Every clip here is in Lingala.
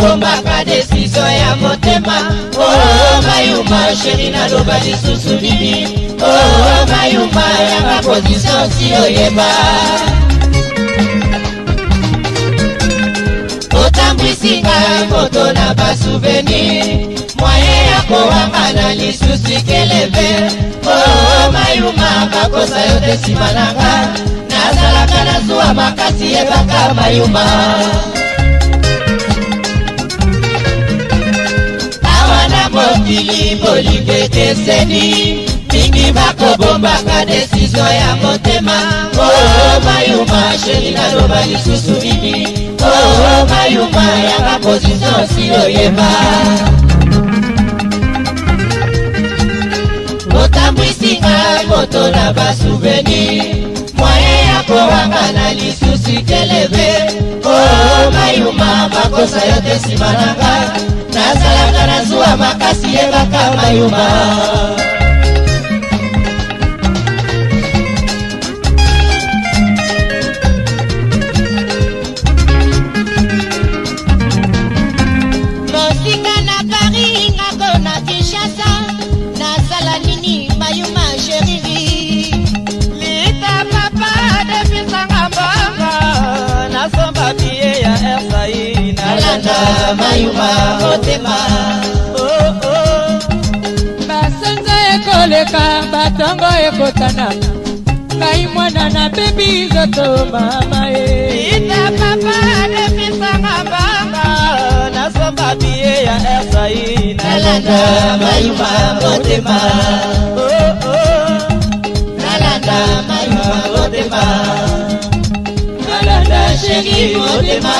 nabombaka desizo ya motema oo oh, mayuma sheri naloba lisusu nini oo oh, mayuma ya bapozisio si oyeba otambwisinga moto na basouvenir mwaye ya kowanga na lisusu keleve oo oh, mayuma bakosa yo te nsima na nga nazalaka na zuwa makasi yebaka mayuma mokili bolingo ekeseni mingi bakobombaka desizio ya motema oo oh, oh, mayuma sheri naloba lisusu nini oo oh, mayuma yanga pozizio si oyeba otambwisinga moto na basuveni mwaye ya kowanga na lisusu kelebe oo mayuma makosa yo te nsima na nga ya makasi yebaka mayuma mosika na paris ngako na kinshasa nasala nini mayuma sheriri lita papa depisanga mbanga nasomba bie ya ersai nalanda mayuma motema ntango ekotana ngai mwana nabembi nzoto mama ye ita papa lepisanga mbanga nasomba bie ya ersai nalanda mayuma motema nalanda mayuma motema nalanda sheri motema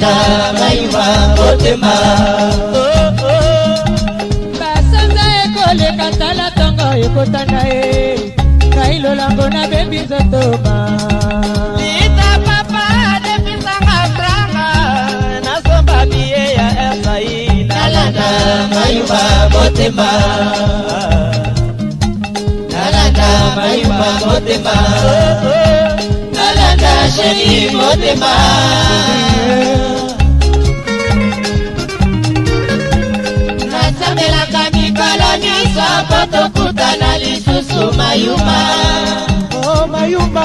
kata maima motema basanza ekoleka tala ntongo ekota na ye ngai lolango nabembi nzoto ma lita papa adebisanga franga nasomba bie ya esai nalanda maima motema nalanda maima motema oh, oh. sheri motema moko tokutana lisusu mayuma oh, mayuma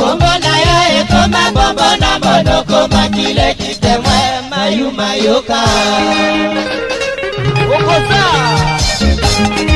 kombo oh. na yo ekoma bombo na monoko makile kitemwe mayuma yoka okosa